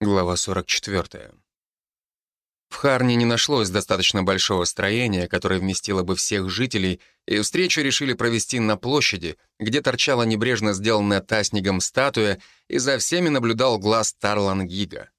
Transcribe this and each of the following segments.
Глава 44. В Харне не нашлось достаточно большого строения, которое вместило бы всех жителей, и встречу решили провести на площади, где торчала небрежно сделанная таснигом статуя, и за всеми наблюдал глаз Тарлан Гига.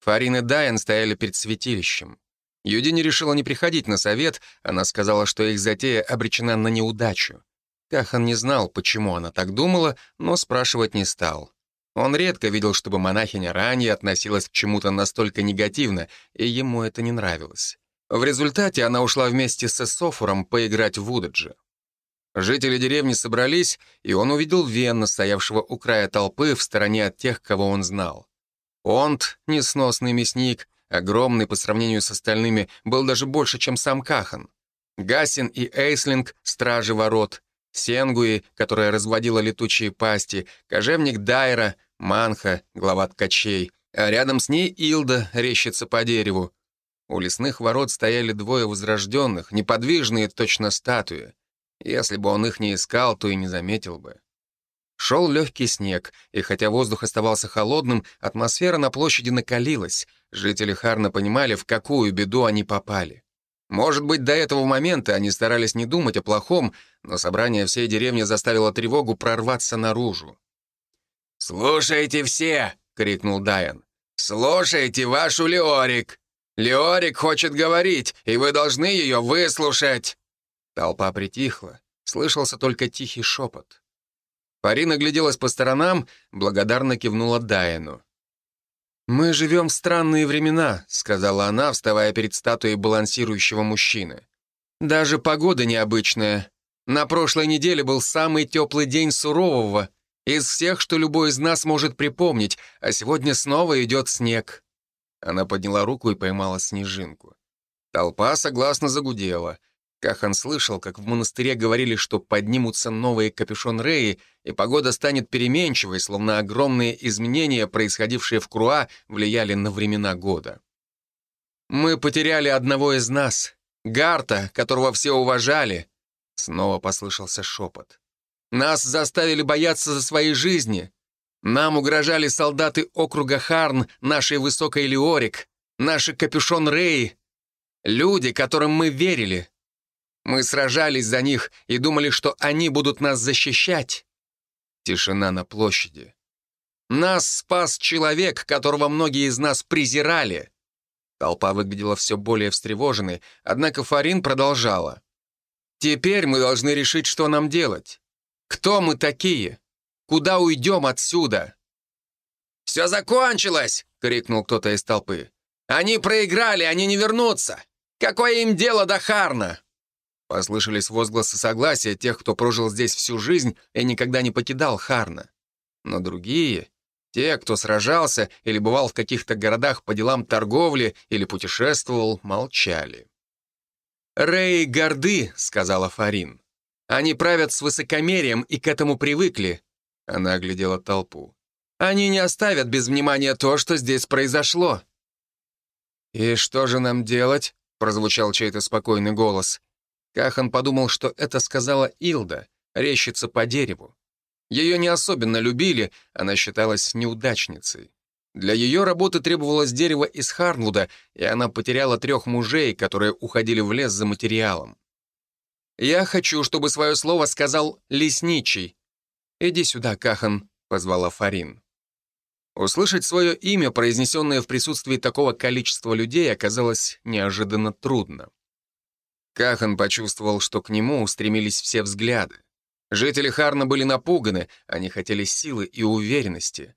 Фарин и Дайан стояли перед святилищем. Юдини решила не приходить на совет, она сказала, что их затея обречена на неудачу. Кахан не знал, почему она так думала, но спрашивать не стал. Он редко видел, чтобы монахиня ранее относилась к чему-то настолько негативно, и ему это не нравилось. В результате она ушла вместе с Эссофором поиграть в Удаджи. Жители деревни собрались, и он увидел Венна, стоявшего у края толпы в стороне от тех, кого он знал. Онт, несносный мясник, огромный по сравнению с остальными, был даже больше, чем сам Кахан. Гасин и Эйслинг — стражи ворот, Сенгуи, которая разводила летучие пасти, кожевник Дайра, Манха, глава ткачей, а рядом с ней Илда рещется по дереву. У лесных ворот стояли двое возрожденных, неподвижные, точно статуи. Если бы он их не искал, то и не заметил бы. Шел легкий снег, и хотя воздух оставался холодным, атмосфера на площади накалилась. Жители Харна понимали, в какую беду они попали. Может быть, до этого момента они старались не думать о плохом, но собрание всей деревни заставило тревогу прорваться наружу. «Слушайте все!» — крикнул Дайан. «Слушайте вашу Леорик! Леорик хочет говорить, и вы должны ее выслушать!» Толпа притихла, слышался только тихий шепот. Парина гляделась по сторонам, благодарно кивнула Дайану. «Мы живем в странные времена», — сказала она, вставая перед статуей балансирующего мужчины. «Даже погода необычная. На прошлой неделе был самый теплый день сурового, из всех, что любой из нас может припомнить, а сегодня снова идет снег». Она подняла руку и поймала снежинку. Толпа согласно загудела. Кахан слышал, как в монастыре говорили, что поднимутся новые капюшон-реи, и погода станет переменчивой, словно огромные изменения, происходившие в Круа, влияли на времена года. «Мы потеряли одного из нас, Гарта, которого все уважали», — снова послышался шепот. «Нас заставили бояться за свои жизни. Нам угрожали солдаты округа Харн, нашей высокой Леорик, наши капюшон-реи, люди, которым мы верили». Мы сражались за них и думали, что они будут нас защищать. Тишина на площади. Нас спас человек, которого многие из нас презирали. Толпа выглядела все более встревоженной, однако Фарин продолжала. «Теперь мы должны решить, что нам делать. Кто мы такие? Куда уйдем отсюда?» «Все закончилось!» — крикнул кто-то из толпы. «Они проиграли, они не вернутся! Какое им дело до Харна?» Послышались возгласы согласия тех, кто прожил здесь всю жизнь и никогда не покидал Харна. Но другие, те, кто сражался или бывал в каких-то городах по делам торговли или путешествовал, молчали. «Рэй горды», — сказала Фарин. «Они правят с высокомерием и к этому привыкли». Она оглядела толпу. «Они не оставят без внимания то, что здесь произошло». «И что же нам делать?» — прозвучал чей-то спокойный голос. Кахан подумал, что это сказала Илда, рещица по дереву. Ее не особенно любили, она считалась неудачницей. Для ее работы требовалось дерево из Харнвуда, и она потеряла трех мужей, которые уходили в лес за материалом. «Я хочу, чтобы свое слово сказал лесничий. Иди сюда, Кахан», — позвала Фарин. Услышать свое имя, произнесенное в присутствии такого количества людей, оказалось неожиданно трудно. Кахан почувствовал, что к нему устремились все взгляды. Жители Харна были напуганы, они хотели силы и уверенности.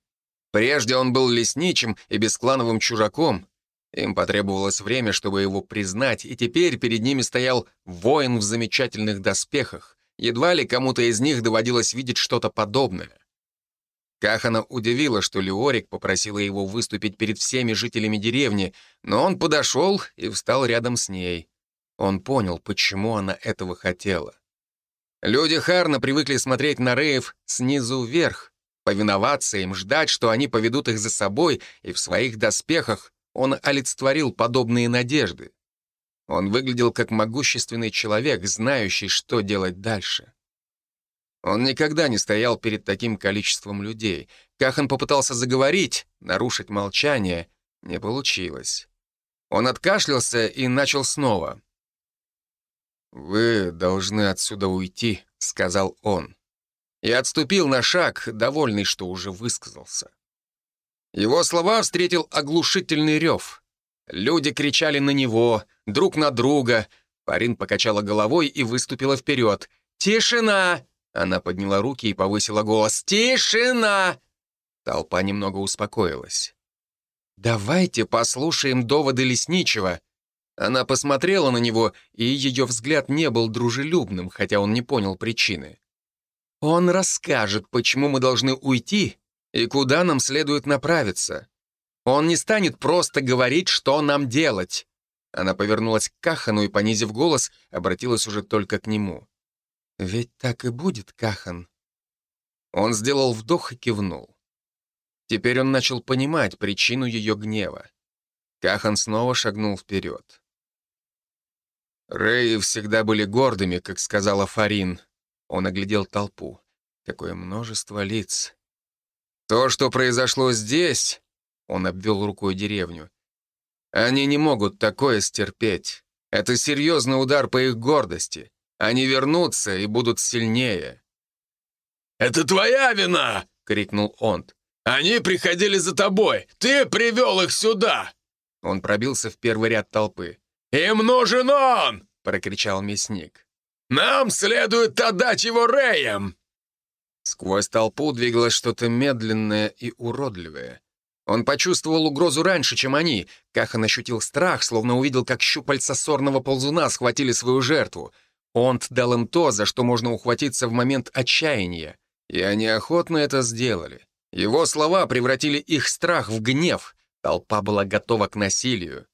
Прежде он был лесничим и бесклановым чужаком. Им потребовалось время, чтобы его признать, и теперь перед ними стоял воин в замечательных доспехах. Едва ли кому-то из них доводилось видеть что-то подобное. Кахана удивило, что Леорик попросила его выступить перед всеми жителями деревни, но он подошел и встал рядом с ней. Он понял, почему она этого хотела. Люди Харна привыкли смотреть на Реев снизу вверх, повиноваться им, ждать, что они поведут их за собой, и в своих доспехах он олицетворил подобные надежды. Он выглядел как могущественный человек, знающий, что делать дальше. Он никогда не стоял перед таким количеством людей. Кахан попытался заговорить, нарушить молчание. Не получилось. Он откашлялся и начал снова. «Вы должны отсюда уйти», — сказал он. И отступил на шаг, довольный, что уже высказался. Его слова встретил оглушительный рев. Люди кричали на него, друг на друга. Парин покачала головой и выступила вперед. «Тишина!» Она подняла руки и повысила голос. «Тишина!» Толпа немного успокоилась. «Давайте послушаем доводы Лесничего». Она посмотрела на него, и ее взгляд не был дружелюбным, хотя он не понял причины. «Он расскажет, почему мы должны уйти и куда нам следует направиться. Он не станет просто говорить, что нам делать». Она повернулась к Кахану и, понизив голос, обратилась уже только к нему. «Ведь так и будет, Кахан». Он сделал вдох и кивнул. Теперь он начал понимать причину ее гнева. Кахан снова шагнул вперед. Реи всегда были гордыми, как сказала Фарин. Он оглядел толпу. Такое множество лиц. То, что произошло здесь, он обвел рукой деревню. Они не могут такое стерпеть. Это серьезный удар по их гордости. Они вернутся и будут сильнее. «Это твоя вина!» — крикнул Онт. «Они приходили за тобой! Ты привел их сюда!» Он пробился в первый ряд толпы. «Им нужен он!» — прокричал мясник. «Нам следует отдать его Рэям!» Сквозь толпу двигалось что-то медленное и уродливое. Он почувствовал угрозу раньше, чем они. Кахан ощутил страх, словно увидел, как щупальца сорного ползуна схватили свою жертву. Онт дал им то, за что можно ухватиться в момент отчаяния. И они охотно это сделали. Его слова превратили их страх в гнев. Толпа была готова к насилию.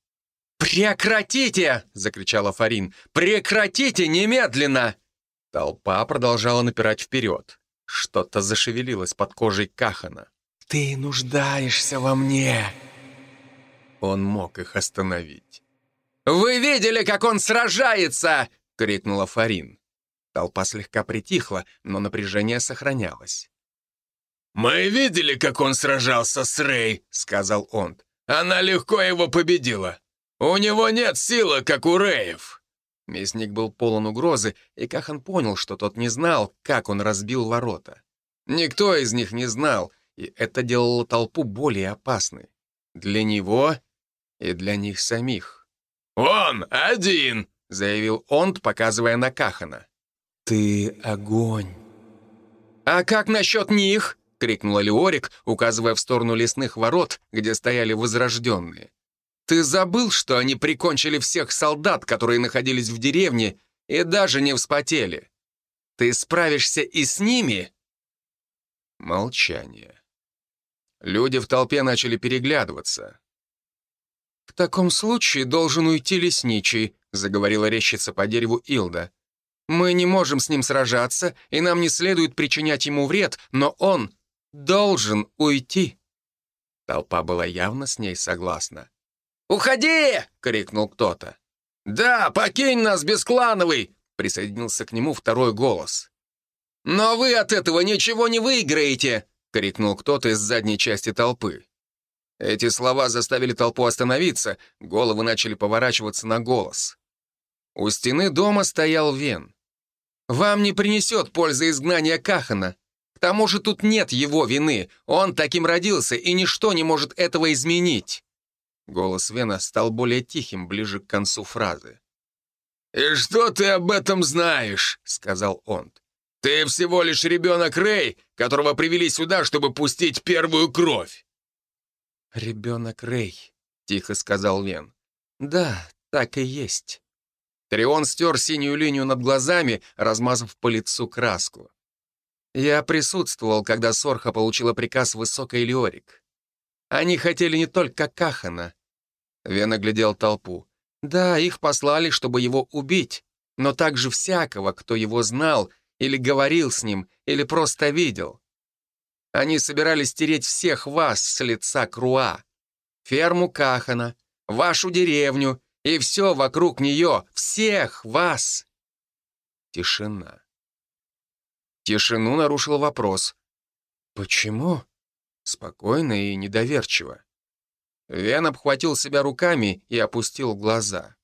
«Прекратите!» — закричала Фарин. «Прекратите немедленно!» Толпа продолжала напирать вперед. Что-то зашевелилось под кожей Кахана. «Ты нуждаешься во мне!» Он мог их остановить. «Вы видели, как он сражается!» — крикнула Фарин. Толпа слегка притихла, но напряжение сохранялось. «Мы видели, как он сражался с Рэй», — сказал он. «Она легко его победила. У него нет силы, как у Рэев». Мясник был полон угрозы, и Кахан понял, что тот не знал, как он разбил ворота. Никто из них не знал, и это делало толпу более опасной. Для него и для них самих. «Он один!» — заявил Онт, показывая на Кахана. «Ты огонь!» «А как насчет них?» крикнула Леорик, указывая в сторону лесных ворот, где стояли возрожденные. «Ты забыл, что они прикончили всех солдат, которые находились в деревне, и даже не вспотели? Ты справишься и с ними?» Молчание. Люди в толпе начали переглядываться. «В таком случае должен уйти лесничий», — заговорила рещица по дереву Илда. «Мы не можем с ним сражаться, и нам не следует причинять ему вред, но он должен уйти». Толпа была явно с ней согласна. «Уходи!» — крикнул кто-то. «Да, покинь нас, бесклановый!» — присоединился к нему второй голос. «Но вы от этого ничего не выиграете!» — крикнул кто-то из задней части толпы. Эти слова заставили толпу остановиться, головы начали поворачиваться на голос. У стены дома стоял Вен. «Вам не принесет пользы изгнания Кахана тому же тут нет его вины. Он таким родился, и ничто не может этого изменить». Голос Вена стал более тихим ближе к концу фразы. «И что ты об этом знаешь?» — сказал он. «Ты всего лишь ребенок Рэй, которого привели сюда, чтобы пустить первую кровь». «Ребенок Рэй», — тихо сказал Вен. «Да, так и есть». Трион стер синюю линию над глазами, размазав по лицу краску. Я присутствовал, когда Сорха получила приказ Высокой Леорик. Они хотели не только Кахана. Вен оглядел толпу. Да, их послали, чтобы его убить, но также всякого, кто его знал, или говорил с ним, или просто видел. Они собирались стереть всех вас с лица Круа. Ферму Кахана, вашу деревню и все вокруг нее, всех вас. Тишина. Тишину нарушил вопрос. «Почему?» Спокойно и недоверчиво. Вен обхватил себя руками и опустил глаза.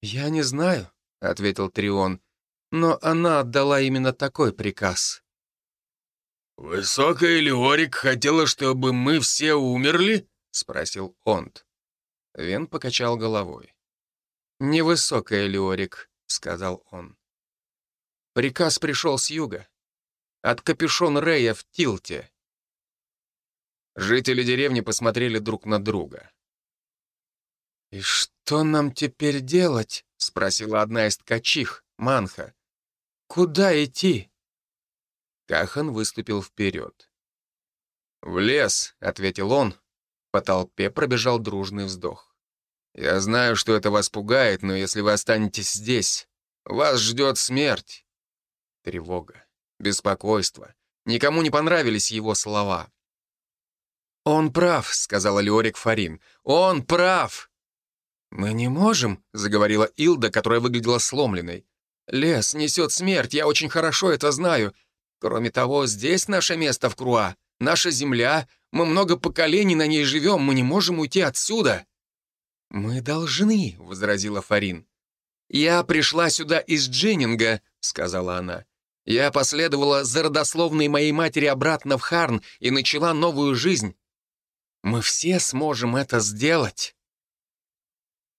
«Я не знаю», — ответил Трион, «но она отдала именно такой приказ». «Высокая Леорик хотела, чтобы мы все умерли?» — спросил Онт. Вен покачал головой. «Невысокая Леорик», — сказал он. Приказ пришел с юга. От капюшон Рея в Тилте. Жители деревни посмотрели друг на друга. «И что нам теперь делать?» — спросила одна из ткачих, Манха. «Куда идти?» Кахан выступил вперед. «В лес», — ответил он. По толпе пробежал дружный вздох. «Я знаю, что это вас пугает, но если вы останетесь здесь, вас ждет смерть». Тревога, беспокойство. Никому не понравились его слова. «Он прав», — сказала Леорик Фарин. «Он прав!» «Мы не можем», — заговорила Илда, которая выглядела сломленной. «Лес несет смерть, я очень хорошо это знаю. Кроме того, здесь наше место в Круа, наша земля, мы много поколений на ней живем, мы не можем уйти отсюда». «Мы должны», — возразила Фарин. «Я пришла сюда из Дженнинга», — сказала она. «Я последовала за родословной моей матери обратно в Харн и начала новую жизнь. Мы все сможем это сделать».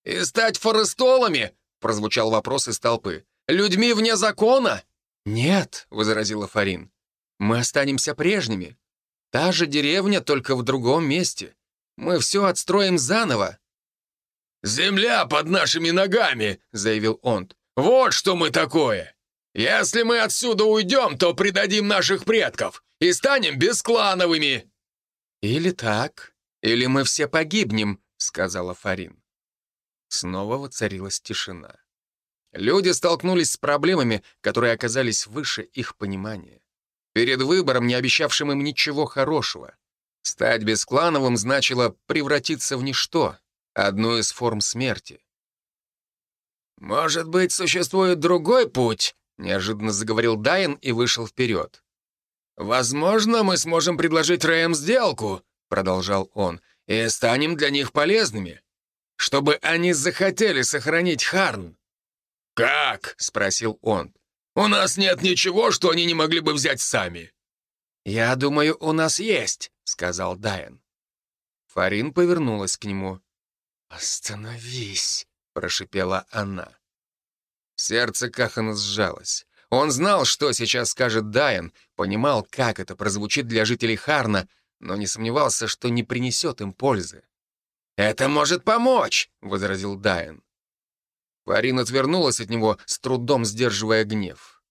«И стать форестолами?» — прозвучал вопрос из толпы. «Людьми вне закона?» «Нет», — возразила Фарин. «Мы останемся прежними. Та же деревня, только в другом месте. Мы все отстроим заново». «Земля под нашими ногами», — заявил он. «Вот что мы такое! Если мы отсюда уйдем, то предадим наших предков и станем бесклановыми!» «Или так, или мы все погибнем», — сказала Фарин. Снова воцарилась тишина. Люди столкнулись с проблемами, которые оказались выше их понимания. Перед выбором, не обещавшим им ничего хорошего. Стать бесклановым значило превратиться в ничто, одну из форм смерти. «Может быть, существует другой путь?» — неожиданно заговорил Дайен и вышел вперед. «Возможно, мы сможем предложить Рэям сделку», — продолжал он, «и станем для них полезными, чтобы они захотели сохранить Харн». «Как?» — спросил он. «У нас нет ничего, что они не могли бы взять сами». «Я думаю, у нас есть», — сказал Дайен. Фарин повернулась к нему. «Остановись», — прошипела она. Сердце Кахана сжалось. Он знал, что сейчас скажет Дайен, понимал, как это прозвучит для жителей Харна, но не сомневался, что не принесет им пользы. «Это может помочь», — возразил Дайен. Фарин отвернулась от него, с трудом сдерживая гнев.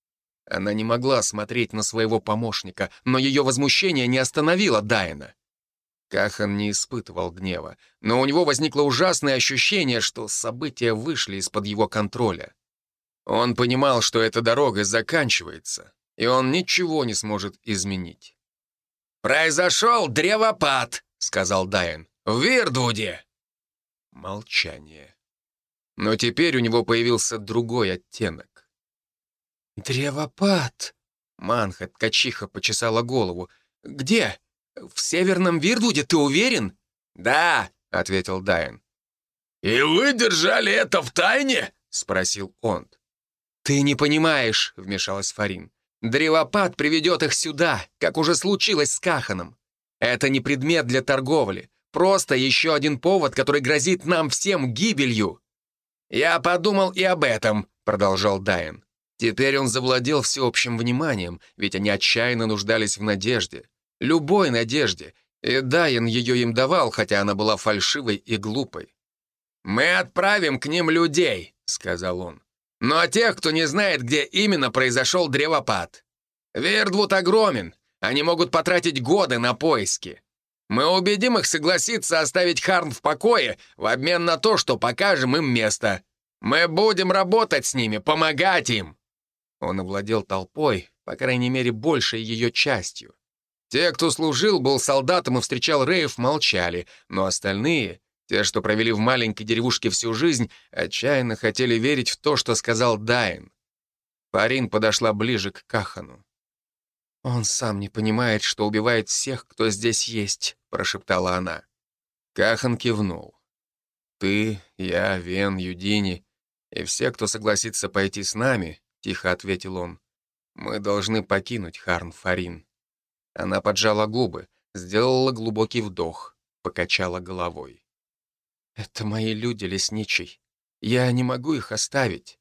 Она не могла смотреть на своего помощника, но ее возмущение не остановило Дайна. Кахан не испытывал гнева, но у него возникло ужасное ощущение, что события вышли из-под его контроля. Он понимал, что эта дорога заканчивается, и он ничего не сможет изменить. «Произошел древопад», — сказал Дайен, — «в Вирдвуде». Молчание. Но теперь у него появился другой оттенок. «Древопад!» — Манха, ткачиха, почесала голову. «Где? В Северном Вирдвуде, ты уверен?» «Да», — ответил Дайен. «И вы держали это в тайне?» — спросил он. «Ты не понимаешь», — вмешалась Фарин. «Древопад приведет их сюда, как уже случилось с Каханом. Это не предмет для торговли, просто еще один повод, который грозит нам всем гибелью». «Я подумал и об этом», — продолжал Дайен. Теперь он завладел всеобщим вниманием, ведь они отчаянно нуждались в надежде. Любой надежде. И Дайен ее им давал, хотя она была фальшивой и глупой. «Мы отправим к ним людей», — сказал он. Ну а тех, кто не знает, где именно произошел древопад. Вердвуд огромен, они могут потратить годы на поиски. Мы убедим их согласиться оставить Харн в покое в обмен на то, что покажем им место. Мы будем работать с ними, помогать им». Он овладел толпой, по крайней мере, большей ее частью. Те, кто служил, был солдатом и встречал Реев, молчали, но остальные те, что провели в маленькой деревушке всю жизнь, отчаянно хотели верить в то, что сказал Дайн. Парин подошла ближе к Кахану. «Он сам не понимает, что убивает всех, кто здесь есть», — прошептала она. Кахан кивнул. «Ты, я, Вен, Юдини и все, кто согласится пойти с нами», — тихо ответил он, — «мы должны покинуть Харн-Фарин». Она поджала губы, сделала глубокий вдох, покачала головой. «Это мои люди, лесничий. Я не могу их оставить».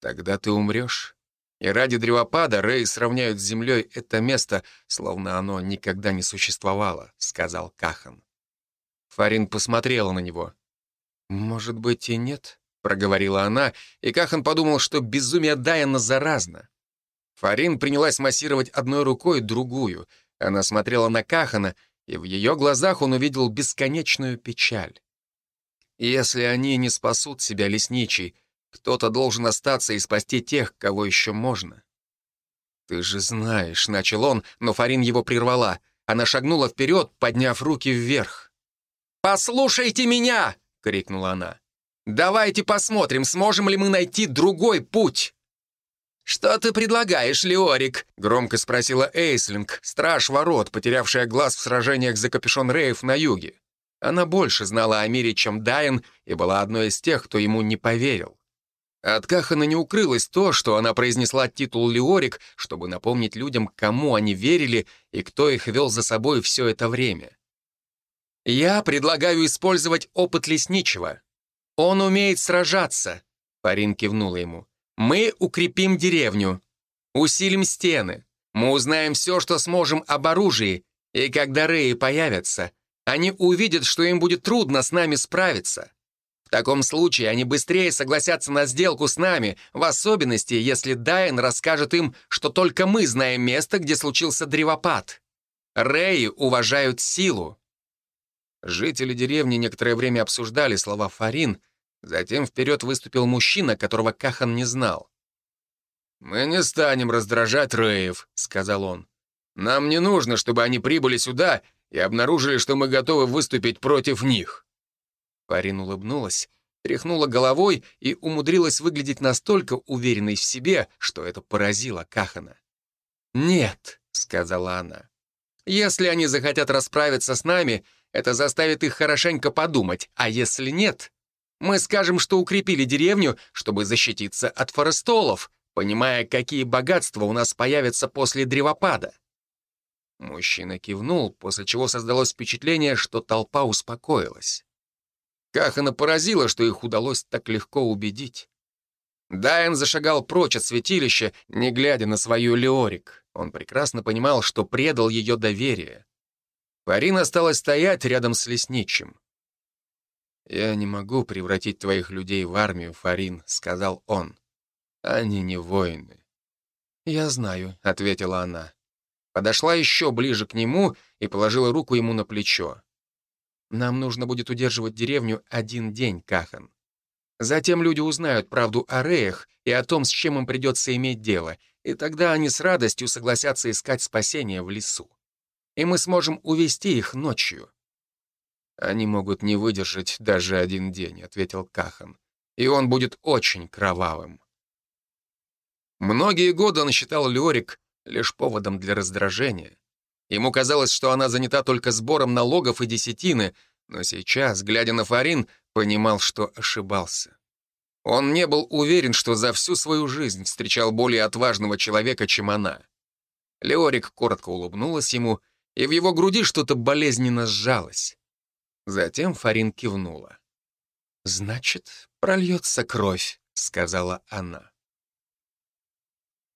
«Тогда ты умрешь?» И ради древопада Рэй сравняют с землей это место, словно оно никогда не существовало, сказал Кахан. Фарин посмотрела на него. «Может быть и нет?» — проговорила она, и Кахан подумал, что безумие Дайана заразно. Фарин принялась массировать одной рукой другую. Она смотрела на Кахана, и в ее глазах он увидел бесконечную печаль. «Если они не спасут себя, лесничий, кто-то должен остаться и спасти тех, кого еще можно». «Ты же знаешь», — начал он, но Фарин его прервала. Она шагнула вперед, подняв руки вверх. «Послушайте меня!» — крикнула она. «Давайте посмотрим, сможем ли мы найти другой путь!» «Что ты предлагаешь, Леорик?» — громко спросила Эйслинг, страж ворот, потерявшая глаз в сражениях за капюшон Рейв на юге. Она больше знала о мире, чем Дайен, и была одной из тех, кто ему не поверил. От Кахана не укрылось то, что она произнесла титул Леорик, чтобы напомнить людям, кому они верили и кто их вел за собой все это время. «Я предлагаю использовать опыт лесничего. Он умеет сражаться», — Парин кивнула ему. «Мы укрепим деревню, усилим стены, мы узнаем все, что сможем об оружии, и когда Реи появятся, они увидят, что им будет трудно с нами справиться. В таком случае они быстрее согласятся на сделку с нами, в особенности, если Дайен расскажет им, что только мы знаем место, где случился древопад. Реи уважают силу. Жители деревни некоторое время обсуждали слова Фарин, затем вперед выступил мужчина, которого Кахан не знал. «Мы не станем раздражать Реев», — сказал он. «Нам не нужно, чтобы они прибыли сюда и обнаружили, что мы готовы выступить против них». Парин улыбнулась, тряхнула головой и умудрилась выглядеть настолько уверенной в себе, что это поразило Кахана. «Нет», — сказала она, — «если они захотят расправиться с нами, это заставит их хорошенько подумать, а если нет, мы скажем, что укрепили деревню, чтобы защититься от форестолов, понимая, какие богатства у нас появятся после древопада». Мужчина кивнул, после чего создалось впечатление, что толпа успокоилась. Кахана поразило, что их удалось так легко убедить. Дайен зашагал прочь от святилища, не глядя на свою Леорик. Он прекрасно понимал, что предал ее доверие. Фарин осталась стоять рядом с лесничим. «Я не могу превратить твоих людей в армию, Фарин», — сказал он. «Они не воины». «Я знаю», — ответила она. Подошла еще ближе к нему и положила руку ему на плечо. Нам нужно будет удерживать деревню один день, Кахан. Затем люди узнают правду о Реях и о том, с чем им придется иметь дело, и тогда они с радостью согласятся искать спасения в лесу. И мы сможем увести их ночью. «Они могут не выдержать даже один день», — ответил Кахан. «И он будет очень кровавым». Многие годы он считал Лёрик лишь поводом для раздражения. Ему казалось, что она занята только сбором налогов и десятины, но сейчас, глядя на Фарин, понимал, что ошибался. Он не был уверен, что за всю свою жизнь встречал более отважного человека, чем она. Леорик коротко улыбнулась ему, и в его груди что-то болезненно сжалось. Затем Фарин кивнула. «Значит, прольется кровь», — сказала она.